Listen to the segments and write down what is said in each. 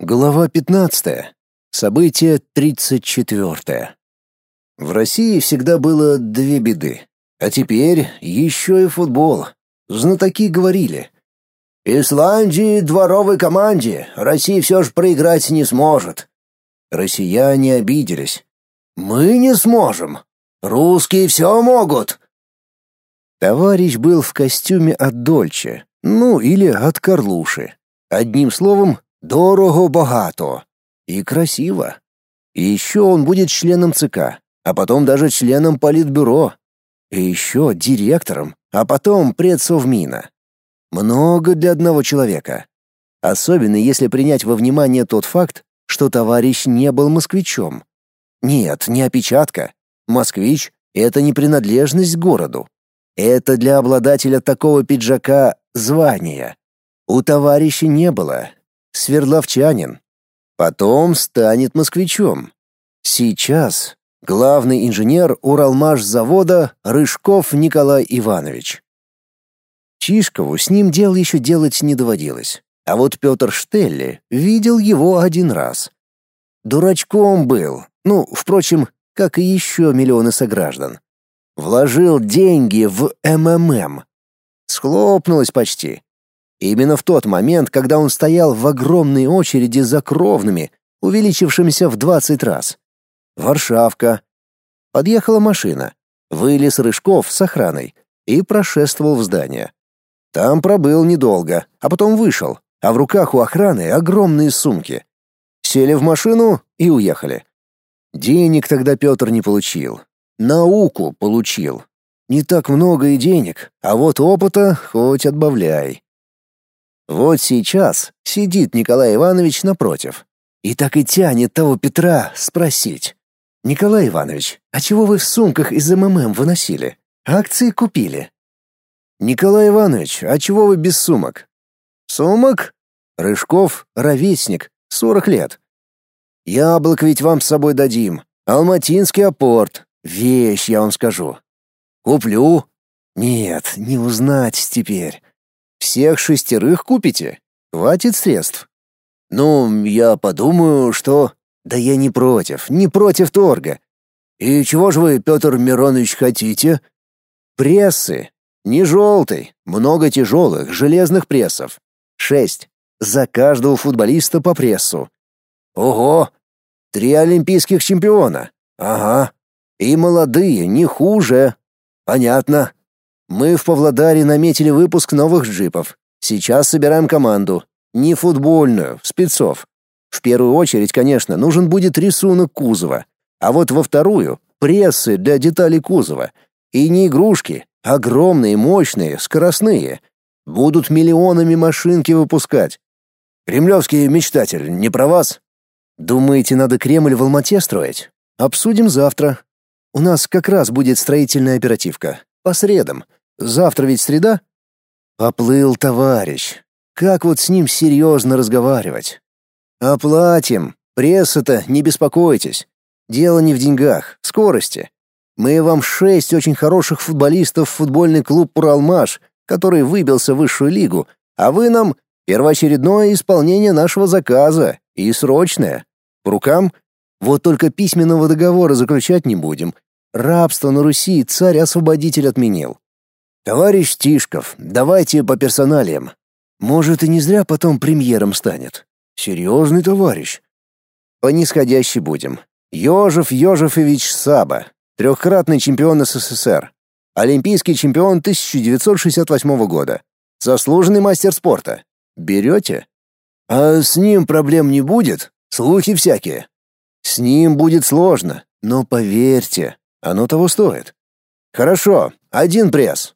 Глава 15. Событие 34. В России всегда было две беды. А теперь еще и футбол. Знатоки говорили. «Исландии дворовой команде Россия все же проиграть не сможет». Россияне обиделись. «Мы не сможем. Русские все могут». Товарищ был в костюме от Дольче, ну или от Карлуши. Одним словом, дорого-богато и красиво. И еще он будет членом ЦК, а потом даже членом Политбюро. И еще директором, а потом предсовмина. Много для одного человека. Особенно если принять во внимание тот факт, что товарищ не был москвичом. Нет, не опечатка. Москвич — это не принадлежность к городу. Это для обладателя такого пиджака звание. У товарища не было. Свердловчанин. Потом станет москвичом. Сейчас главный инженер Уралмаш-завода Рыжков Николай Иванович. Чишкову с ним дел еще делать не доводилось. А вот Петр Штелли видел его один раз. Дурачком был, ну, впрочем, как и еще миллионы сограждан. Вложил деньги в МММ. Схлопнулось почти. Именно в тот момент, когда он стоял в огромной очереди за кровными, увеличившимися в 20 раз. Варшавка. Подъехала машина. Вылез Рыжков с охраной и прошествовал в здание. Там пробыл недолго, а потом вышел, а в руках у охраны огромные сумки. Сели в машину и уехали. Денег тогда Петр не получил. Науку получил. Не так много и денег, а вот опыта хоть отбавляй. Вот сейчас сидит Николай Иванович напротив. И так и тянет того Петра спросить. «Николай Иванович, а чего вы в сумках из МММ выносили? Акции купили?» «Николай Иванович, а чего вы без сумок?» «Сумок?» Рыжков — ровесник, сорок лет. «Яблок ведь вам с собой дадим. Алматинский апорт. Вещь, я вам скажу. Куплю?» «Нет, не узнать теперь. Всех шестерых купите? Хватит средств?» «Ну, я подумаю, что...» «Да я не против, не против торга. И чего же вы, Петр Миронович, хотите?» «Прессы. Не желтый, много тяжелых, железных прессов. Шесть. За каждого футболиста по прессу. Ого! Три олимпийских чемпиона. Ага. И молодые, не хуже. Понятно. Мы в Павлодаре наметили выпуск новых джипов. Сейчас собираем команду. Не футбольную, спецов. В первую очередь, конечно, нужен будет рисунок кузова. А вот во вторую — прессы для деталей кузова. И не игрушки, огромные, мощные, скоростные. Будут миллионами машинки выпускать. Кремлевский мечтатель, не про вас? Думаете, надо Кремль в Алмате строить? Обсудим завтра. У нас как раз будет строительная оперативка. По средам. Завтра ведь среда? Поплыл товарищ. Как вот с ним серьезно разговаривать? Оплатим. Пресса-то, не беспокойтесь. Дело не в деньгах, скорости. Мы вам шесть очень хороших футболистов в футбольный клуб «Уралмаш», который выбился в высшую лигу, а вы нам первоочередное исполнение нашего заказа и срочное. По рукам? Вот только письменного договора заключать не будем. Рабство на Руси царь-освободитель отменил. Товарищ Тишков, давайте по персоналиям. Может, и не зря потом премьером станет. Серьезный товарищ. По нисходящей будем. Ёжев Ёжефович Саба, трехкратный чемпион СССР, олимпийский чемпион 1968 года, заслуженный мастер спорта. Берете? А с ним проблем не будет? Слухи всякие. С ним будет сложно, но поверьте, оно того стоит. Хорошо, один пресс.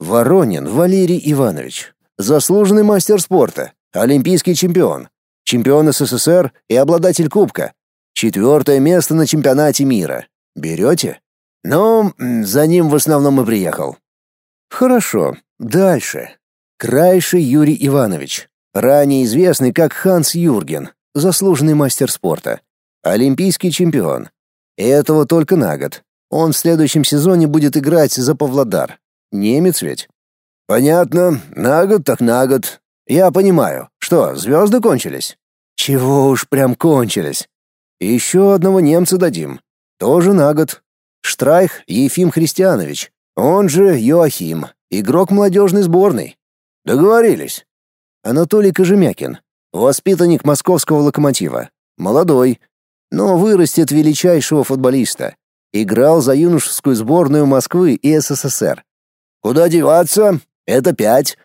Воронин Валерий Иванович, заслуженный мастер спорта, олимпийский чемпион, чемпион СССР и обладатель кубка. Четвертое место на чемпионате мира. Берете? Ну, за ним в основном и приехал. Хорошо. Дальше. Крайший Юрий Иванович, ранее известный как Ханс Юрген, заслуженный мастер спорта, олимпийский чемпион. Этого только на год. Он в следующем сезоне будет играть за Павлодар. Немец ведь? Понятно, на год так на год. Я понимаю. Что, звезды кончились? Чего уж прям кончились. Еще одного немца дадим. Тоже на год. Штрайх Ефим Христианович, он же Йоахим, игрок молодежной сборной. Договорились. Анатолий Кожемякин, воспитанник московского локомотива. Молодой, но вырастет величайшего футболиста. Играл за юношескую сборную Москвы и СССР. Куда деваться? Это пять.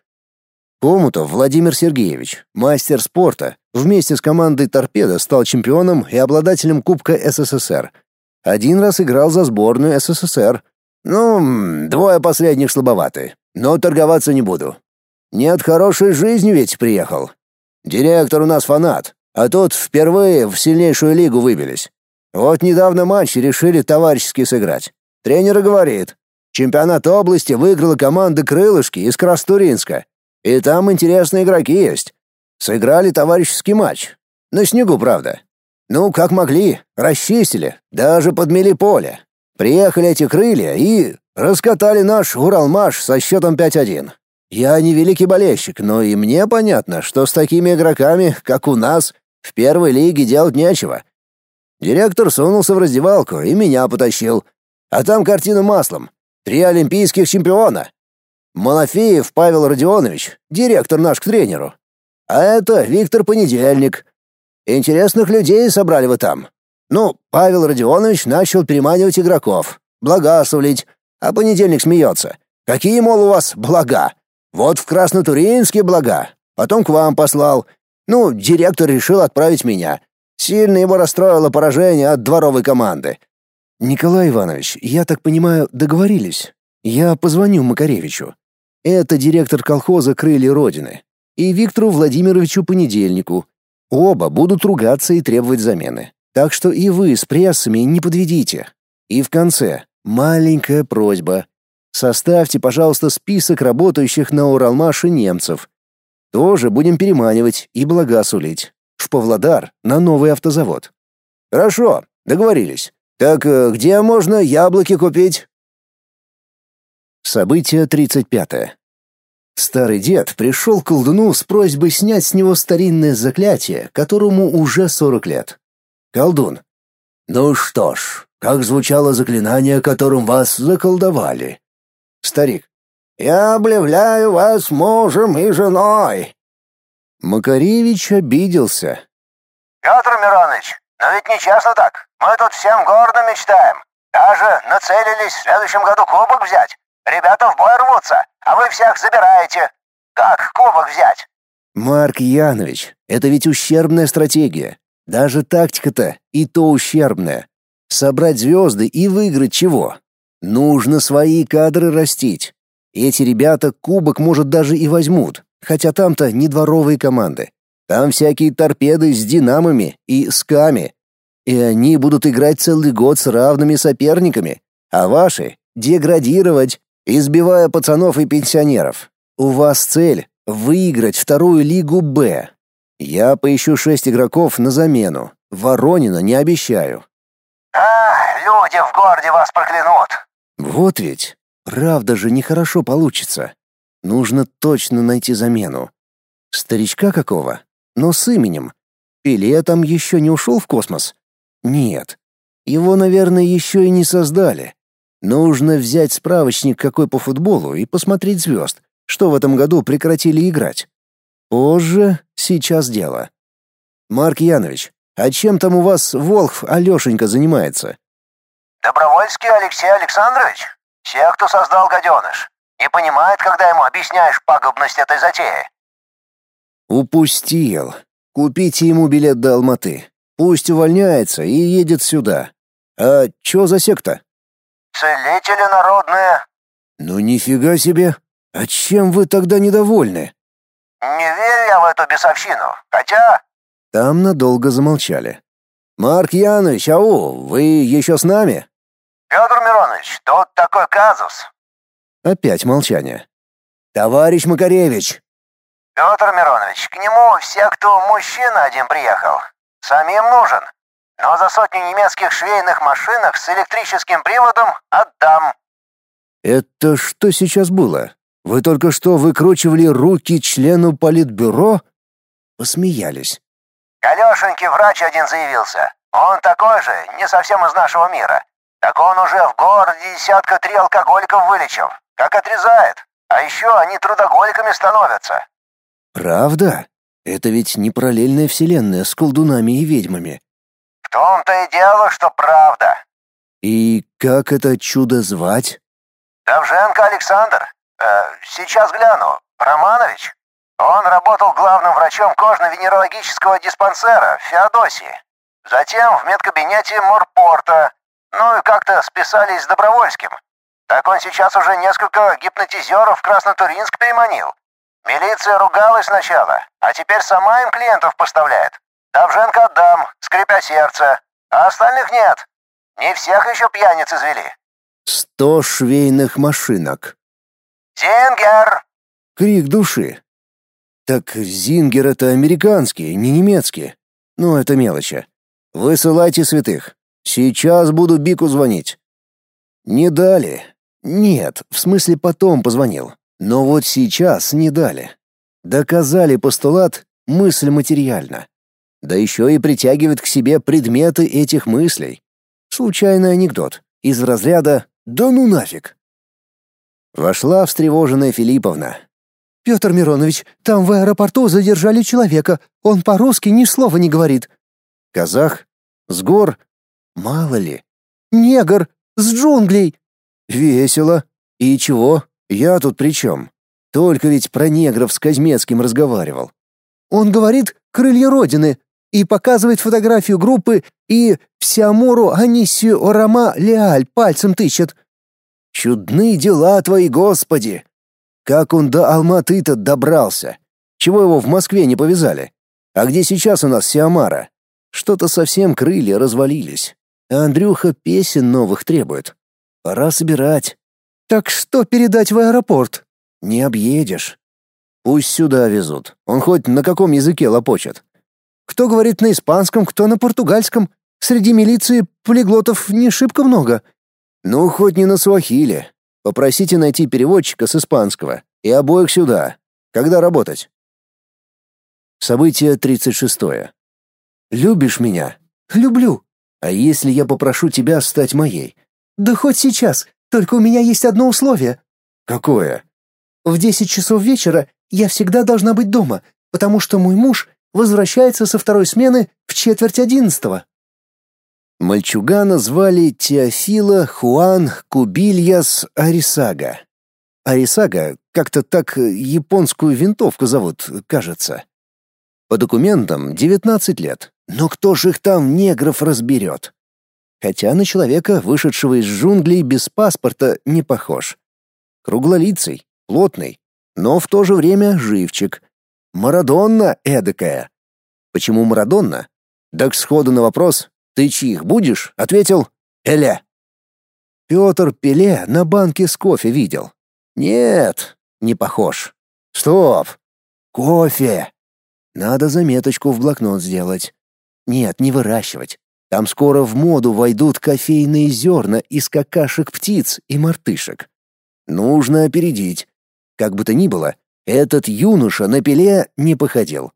Комутов Владимир Сергеевич, мастер спорта, вместе с командой «Торпедо» стал чемпионом и обладателем Кубка СССР. Один раз играл за сборную СССР. Ну, двое последних слабоваты, но торговаться не буду. Не от хорошей жизни ведь приехал. Директор у нас фанат, а тут впервые в сильнейшую лигу выбились. Вот недавно матч решили товарищески сыграть. Тренер говорит, чемпионат области выиграла команда «Крылышки» из Крастуринска. И там интересные игроки есть. Сыграли товарищеский матч. На снегу, правда. Ну, как могли, расчистили, даже подмели поле. Приехали эти крылья и раскатали наш Уралмаш со счетом 5-1. Я не великий болельщик, но и мне понятно, что с такими игроками, как у нас, в первой лиге делать нечего. Директор сунулся в раздевалку и меня потащил. А там картина маслом. Три олимпийских чемпиона. Малафеев Павел Родионович, директор наш к тренеру. А это Виктор Понедельник. Интересных людей собрали вы там. Ну, Павел Родионович начал переманивать игроков, благословить, а Понедельник смеется. Какие, мол, у вас блага? Вот в Краснотуринске блага. Потом к вам послал. Ну, директор решил отправить меня. Сильно его расстроило поражение от дворовой команды. Николай Иванович, я так понимаю, договорились. Я позвоню Макаревичу. Это директор колхоза «Крылья Родины» и Виктору Владимировичу Понедельнику. Оба будут ругаться и требовать замены. Так что и вы с прессами не подведите. И в конце маленькая просьба. Составьте, пожалуйста, список работающих на Уралмаше немцев. Тоже будем переманивать и блага сулить. В Павлодар на новый автозавод. Хорошо, договорились. Так э, где можно яблоки купить? Событие 35. Старый дед пришел к колдуну с просьбой снять с него старинное заклятие, которому уже 40 лет. Колдун. «Ну что ж, как звучало заклинание, которым вас заколдовали?» Старик. «Я объявляю вас мужем и женой». Макаревич обиделся. «Петр Миронович, но ведь нечестно так. Мы тут всем гордо мечтаем. Даже нацелились в следующем году кубок взять. Ребята в бой рвутся, а вы всех забираете. Как кубок взять?» «Марк Янович, это ведь ущербная стратегия. Даже тактика-то и то ущербная. Собрать звезды и выиграть чего? Нужно свои кадры растить. Эти ребята кубок, может, даже и возьмут, хотя там-то не дворовые команды. Там всякие торпеды с динамами и сками. И они будут играть целый год с равными соперниками, а ваши — деградировать избивая пацанов и пенсионеров. У вас цель — выиграть вторую лигу «Б». Я поищу шесть игроков на замену. Воронина не обещаю. А, люди в городе вас проклянут. Вот ведь. Правда же нехорошо получится. Нужно точно найти замену. Старичка какого? Но с именем. Пеле там еще не ушел в космос? Нет. Его, наверное, еще и не создали. Нужно взять справочник какой по футболу и посмотреть звезд, что в этом году прекратили играть. Позже, сейчас дело. Марк Янович, а чем там у вас Волхв Алешенька занимается? Добровольский Алексей Александрович, все, кто создал гаденыш, не понимает, когда ему объясняешь пагубность этой затеи. Упустил. Купите ему билет до Алматы. Пусть увольняется и едет сюда. А чё за секта? Целители народные. Ну нифига себе. А чем вы тогда недовольны? Не верю я в эту бесовщину. Хотя... Там надолго замолчали. Марк Янович, ау, вы еще с нами? Петр Миронович, тут такой казус. Опять молчание. Товарищ Макаревич. Петр Миронович, к нему все, кто мужчина один приехал. Самим нужен но за сотню немецких швейных машинок с электрическим приводом отдам». «Это что сейчас было? Вы только что выкручивали руки члену политбюро?» Посмеялись. К Алешеньке врач один заявился. Он такой же, не совсем из нашего мира. Так он уже в городе десятка три алкоголиков вылечил. Как отрезает. А еще они трудоголиками становятся. Правда? Это ведь не параллельная вселенная с колдунами и ведьмами. В том-то и дело, что правда. И как это чудо звать? Довженко Александр. Э, сейчас гляну. Романович. Он работал главным врачом кожно-венерологического диспансера в Феодосии. Затем в медкабинете Морпорта. Ну и как-то списались с Добровольским. Так он сейчас уже несколько гипнотизеров в Краснотуринск переманил. Милиция ругалась сначала, а теперь сама им клиентов поставляет. Довженко отдам, скрипя сердце, а остальных нет. Не всех еще пьяниц извели. Сто швейных машинок. «Зингер!» Крик души. Так Зингер — это американский, не немецкий. Ну, это мелочи. Высылайте святых. Сейчас буду Бику звонить. Не дали. Нет, в смысле потом позвонил. Но вот сейчас не дали. Доказали постулат «мысль материальна». Да еще и притягивает к себе предметы этих мыслей. Случайный анекдот. Из разряда «да ну нафиг». Вошла встревоженная Филипповна. «Петр Миронович, там в аэропорту задержали человека. Он по-русски ни слова не говорит». «Казах? С гор? Мало ли». «Негр! С джунглей!» «Весело. И чего? Я тут при чем? Только ведь про негров с Казмецким разговаривал». «Он говорит «крылья Родины» и показывает фотографию группы и Всеамору Анисию Орама Леаль пальцем тычет». «Чудны дела твои, Господи!» Как он до Алматы-то добрался? Чего его в Москве не повязали? А где сейчас у нас Сиамара? Что-то совсем крылья развалились. Андрюха песен новых требует. Пора собирать. Так что передать в аэропорт? Не объедешь. Пусть сюда везут. Он хоть на каком языке лопочет. Кто говорит на испанском, кто на португальском. Среди милиции полиглотов не шибко много. Ну, хоть не на суахиле. Попросите найти переводчика с испанского и обоих сюда. Когда работать? Событие 36. Любишь меня? Люблю. А если я попрошу тебя стать моей? Да хоть сейчас. Только у меня есть одно условие. Какое? В 10 часов вечера я всегда должна быть дома, потому что мой муж возвращается со второй смены в четверть одиннадцатого. Мальчугана звали Теофила Хуан Кубильяс Арисага. Арисага как-то так японскую винтовку зовут, кажется. По документам 19 лет, но кто же их там негров разберет? Хотя на человека, вышедшего из джунглей без паспорта, не похож. Круглолицый, плотный, но в то же время живчик. Марадонна эдакая. Почему Марадонна? Так сходу на вопрос «Ты чьих будешь?» ответил «Эля». Петр Пеле на банке с кофе видел. Нет, не похож. Стоп. Кофе. Надо заметочку в блокнот сделать. Нет, не выращивать. Там скоро в моду войдут кофейные зерна из какашек птиц и мартышек. Нужно опередить. Как бы то ни было, этот юноша на пеле не походил.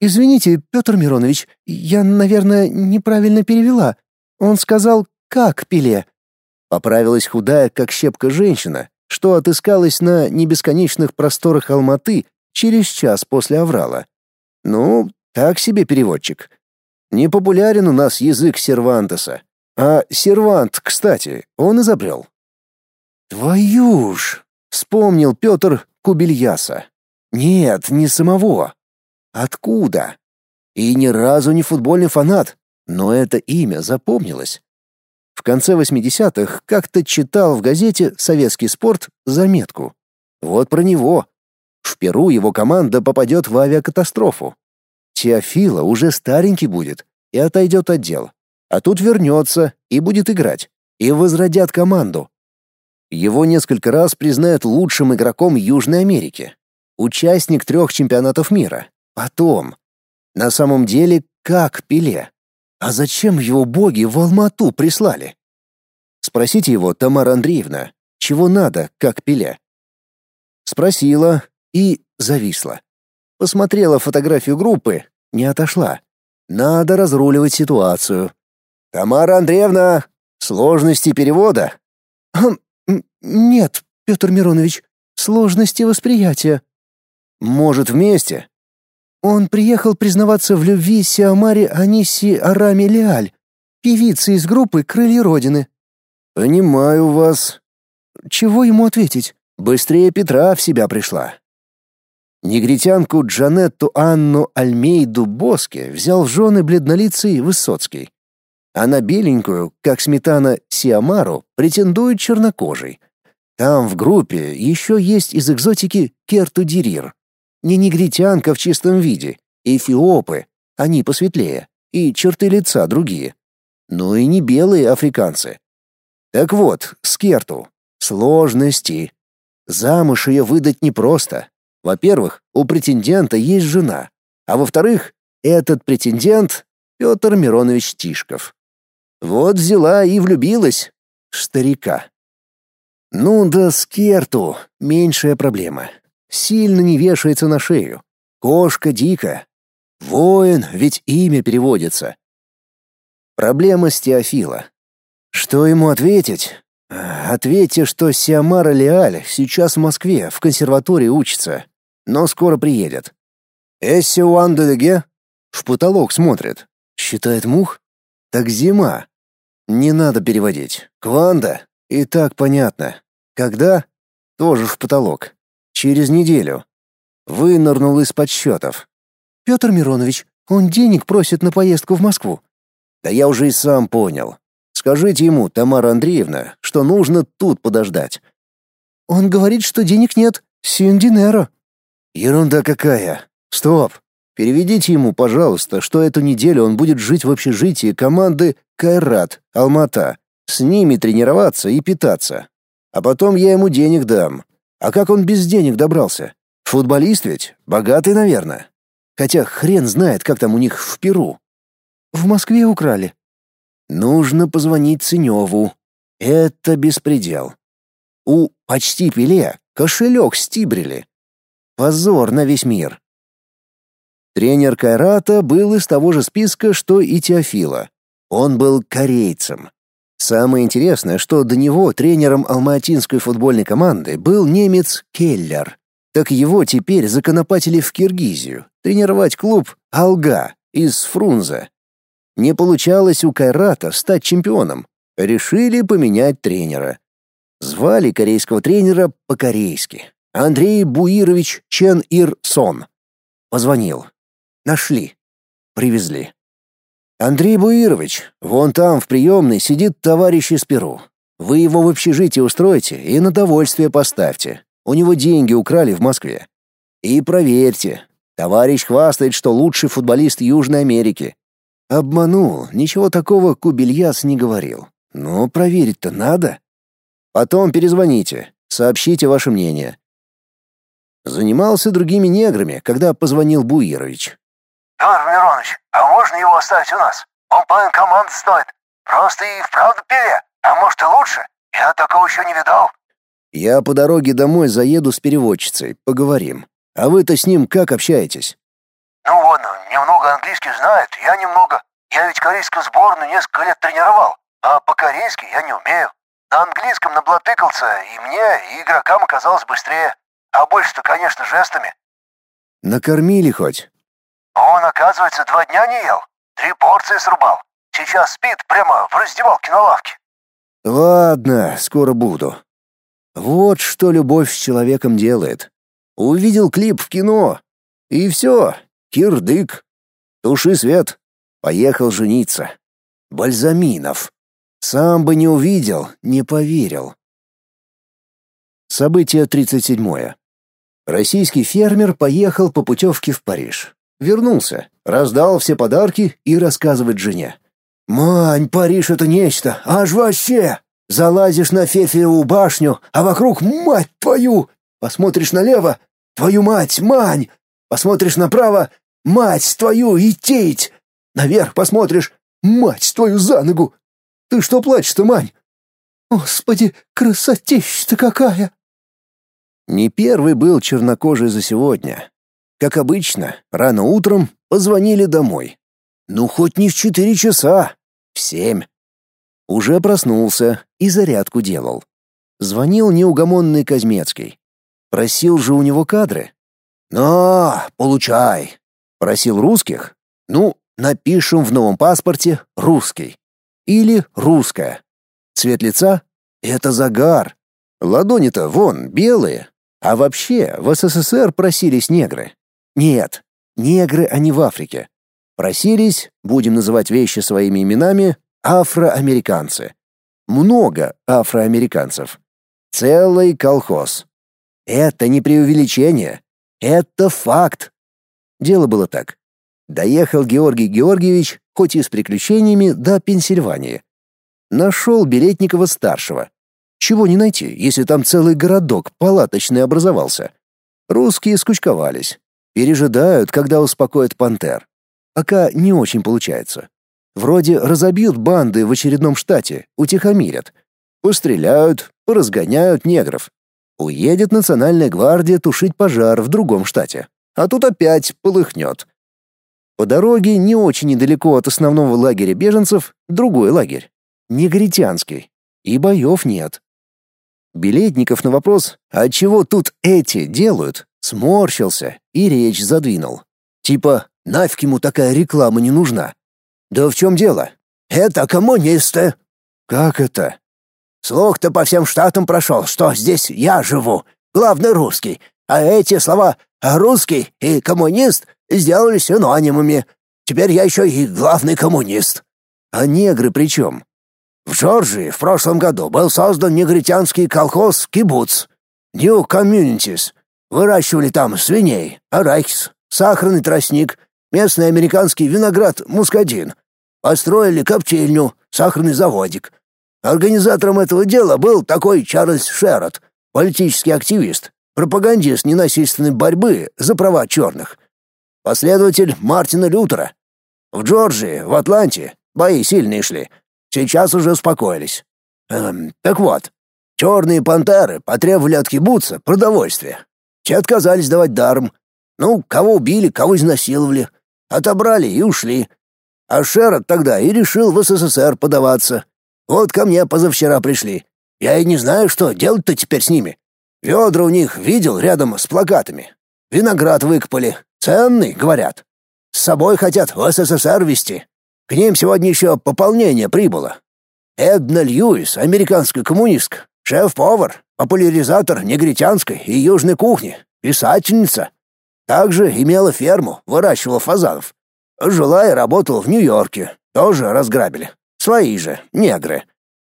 «Извините, Петр Миронович, я, наверное, неправильно перевела. Он сказал «как пиле». Поправилась худая, как щепка женщина, что отыскалась на небесконечных просторах Алматы через час после аврала. Ну, так себе переводчик. Не популярен у нас язык Сервантеса. А Сервант, кстати, он изобрел. Твою ж! Вспомнил Петр Кубельяса. Нет, не самого, Откуда? И ни разу не футбольный фанат, но это имя запомнилось. В конце 80-х как-то читал в газете «Советский спорт» заметку. Вот про него. В Перу его команда попадет в авиакатастрофу. Теофила уже старенький будет и отойдет от дел. А тут вернется и будет играть. И возродят команду. Его несколько раз признают лучшим игроком Южной Америки. Участник трех чемпионатов мира. Потом. На самом деле, как Пеле? А зачем его боги в Алмату прислали? Спросите его, Тамара Андреевна, чего надо, как Пеле? Спросила и зависла. Посмотрела фотографию группы, не отошла. Надо разруливать ситуацию. Тамара Андреевна, сложности перевода? Хм, нет, Петр Миронович, сложности восприятия. Может, вместе? Он приехал признаваться в любви Сиамаре Аниси Арами Леаль, певице из группы «Крылья Родины». «Понимаю вас». Чего ему ответить? Быстрее Петра в себя пришла. Негритянку Джанетту Анну Альмейду Боске взял в жены бледнолицый Высоцкий. А на беленькую, как сметана, Сиамару претендует чернокожий. Там в группе еще есть из экзотики Керту Дирир. Не негритянка в чистом виде, эфиопы, они посветлее, и черты лица другие. Ну и не белые африканцы. Так вот, Скерту. Сложности. Замуж ее выдать непросто. Во-первых, у претендента есть жена, а во-вторых, этот претендент — Петр Миронович Тишков. Вот взяла и влюбилась старика. Ну да Скерту — меньшая проблема. Сильно не вешается на шею. Кошка дика. Воин, ведь имя переводится. Проблема с Теофила. Что ему ответить? Ответьте, что Сиамара Леаль сейчас в Москве в консерватории учится, но скоро приедет. Эсси Уанделеге в потолок смотрит. Считает мух? Так зима. Не надо переводить. Кванда. И так понятно. Когда? Тоже в потолок. Через неделю. Вынырнул из подсчетов. Петр Миронович, он денег просит на поездку в Москву. Да я уже и сам понял. Скажите ему, Тамара Андреевна, что нужно тут подождать. Он говорит, что денег нет. Синдинеро. Ерунда какая. Стоп. Переведите ему, пожалуйста, что эту неделю он будет жить в общежитии команды Кайрат, Алмата. С ними тренироваться и питаться. А потом я ему денег дам. А как он без денег добрался? Футболист ведь? Богатый, наверное. Хотя хрен знает, как там у них в Перу. В Москве украли. Нужно позвонить Ценеву. Это беспредел. У почти Пеле кошелек стибрили. Позор на весь мир. Тренер Кайрата был из того же списка, что и Теофила. Он был корейцем. Самое интересное, что до него тренером алматинской футбольной команды был немец Келлер. Так его теперь законопатили в Киргизию, тренировать клуб «Алга» из Фрунзе. Не получалось у Кайрата стать чемпионом. Решили поменять тренера. Звали корейского тренера по-корейски. Андрей Буирович Чен Ир Сон. Позвонил. Нашли. Привезли. Андрей Буирович, вон там в приемной сидит товарищ из Перу. Вы его в общежитие устройте и на довольствие поставьте. У него деньги украли в Москве. И проверьте. Товарищ хвастает, что лучший футболист Южной Америки. Обманул, ничего такого Кубельяс не говорил. Но проверить-то надо. Потом перезвоните, сообщите ваше мнение. Занимался другими неграми, когда позвонил Буирович. «Петр Миронович, а можно его оставить у нас? Он половин команды стоит. Просто и вправду певе, а может и лучше. Я такого еще не видал». «Я по дороге домой заеду с переводчицей, поговорим. А вы-то с ним как общаетесь?» Ну вот, немного английский знает, я немного. Я ведь корейскую сборную несколько лет тренировал, а по-корейски я не умею. На английском наблатыкался, и мне, и игрокам оказалось быстрее. А больше-то, конечно, жестами. Накормили хоть? Он, оказывается, два дня не ел. Три порции срубал. Сейчас спит прямо в раздевалке на лавке. Ладно, скоро буду. Вот что любовь с человеком делает. Увидел клип в кино. И все, Кирдык. Туши свет. Поехал жениться. Бальзаминов. Сам бы не увидел, не поверил. Событие 37. Российский фермер поехал по путевке в Париж. Вернулся, раздал все подарки и рассказывает жене. «Мань, Париж — это нечто, аж вообще! Залазишь на Фефиеву башню, а вокруг, мать твою! Посмотришь налево — твою мать, Мань! Посмотришь направо Мать твою, идтеть! Наверх посмотришь, мать твою за ногу! Ты что плачешь-то, Мань? Господи, красотища-то какая! Не первый был чернокожий за сегодня. Как обычно, рано утром позвонили домой. Ну, хоть не в четыре часа. В семь. Уже проснулся и зарядку делал. Звонил неугомонный Казмецкий. Просил же у него кадры. «На, получай!» Просил русских. Ну, напишем в новом паспорте «русский». Или «русская». Цвет лица — это загар. Ладони-то вон белые. А вообще в СССР просились негры. Нет, негры они в Африке. Просились, будем называть вещи своими именами, афроамериканцы. Много афроамериканцев. Целый колхоз. Это не преувеличение. Это факт. Дело было так. Доехал Георгий Георгиевич, хоть и с приключениями, до Пенсильвании. Нашел Билетникова-старшего. Чего не найти, если там целый городок палаточный образовался. Русские скучковались. Пережидают, когда успокоят пантер. Пока не очень получается. Вроде разобьют банды в очередном штате, утихомирят. Постреляют, поразгоняют негров. Уедет национальная гвардия тушить пожар в другом штате. А тут опять полыхнет. По дороге не очень недалеко от основного лагеря беженцев другой лагерь. Негритянский. И боев нет. Билетников на вопрос «А чего тут эти делают?» сморщился и речь задвинул. Типа Нафиг ему такая реклама не нужна. Да в чем дело? Это коммунисты. Как это? Слух-то по всем штатам прошел, что здесь я живу, главный русский, а эти слова «русский» и «коммунист» сделали синонимами. Теперь я еще и главный коммунист. А негры при чем? В Джорджии в прошлом году был создан негритянский колхоз «Кибуц» New Communities. Выращивали там свиней, арахис, сахарный тростник — местный американский виноград мускадин. Построили коптильню, сахарный заводик. Организатором этого дела был такой Чарльз Шеррот, политический активист, пропагандист ненасильственной борьбы за права черных. Последователь Мартина Лютера. В Джорджии, в Атланте бои сильные шли. Сейчас уже успокоились. Эм, так вот, черные пантеры потребовали от кибуца продовольствия. Те отказались давать даром. Ну, кого убили, кого изнасиловали. Отобрали и ушли. А Шерот тогда и решил в СССР подаваться. Вот ко мне позавчера пришли. Я и не знаю, что делать-то теперь с ними. Ведра у них видел рядом с плакатами. Виноград выкопали. Ценный, говорят. С собой хотят в СССР везти. К ним сегодня еще пополнение прибыло. Эдна Льюис, американская коммунистка, шеф-повар, популяризатор негритянской и южной кухни, писательница. Также имела ферму, выращивала фазанов. Жила и работала в Нью-Йорке. Тоже разграбили. Свои же, негры.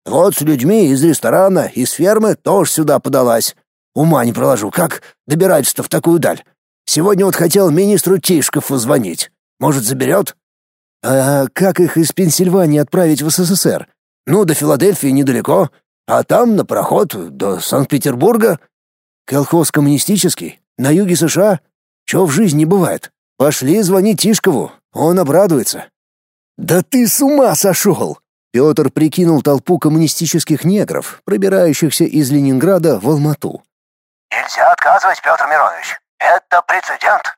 Вот с людьми из ресторана, из фермы тоже сюда подалась. Ума не проложу, как добирается-то в такую даль. Сегодня вот хотел министру Тишкову звонить. Может, заберет? А как их из Пенсильвании отправить в СССР? Ну, до Филадельфии недалеко, а там на проход до Санкт-Петербурга. Колхоз коммунистический, на юге США, Чё в жизни бывает? Пошли звонить Тишкову, он обрадуется. Да ты с ума сошел! Петр прикинул толпу коммунистических негров, пробирающихся из Ленинграда в Алмату. Нельзя отказывать, Петр Миронович. Это прецедент.